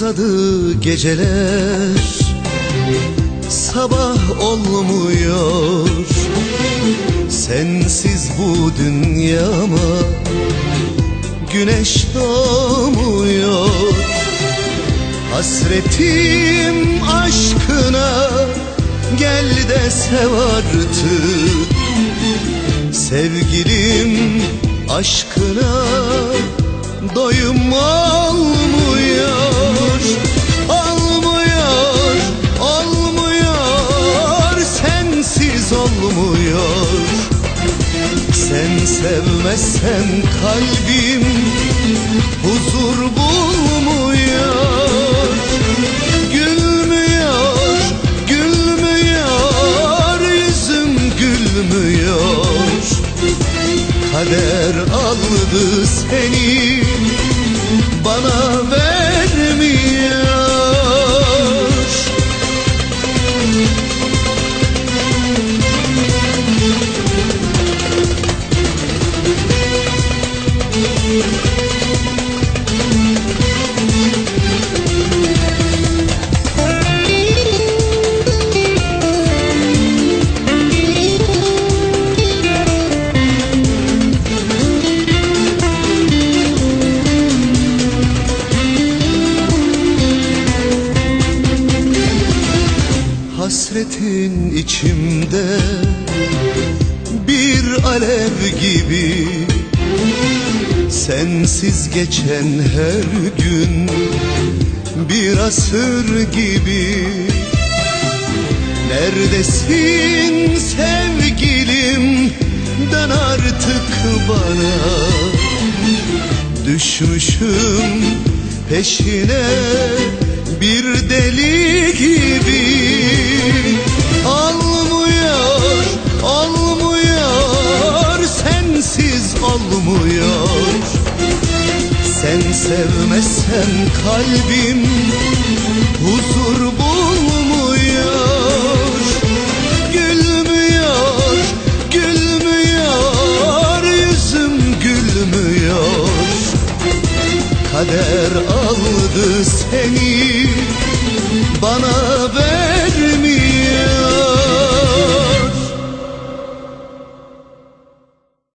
Uzadı geceler. Sabah olmuyor. Sensiz bu dünyama Güneş doğmuyor. Hasretim aşkına Gel de sev artık Sevgilim aşkına Doyum Sen sevmezsen kalbim Huzur bulmuyor. Gülmüyor, gülmüyor Yüzüm gülmüyor. Kader aldı seni Bana vermiyor Hasretin içimde. Bir alev gibi Sensiz geçen her gün. Bir asır gibi Neredesin sevgilim? Dön artık bana Düşmüşüm peşine. Bir deli gibi Olmuyor Sen sevmezsen kalbim Huzur bulmuyor. Gülmüyor, gülmüyor Yüzüm gülmüyor. Kader aldı seni bana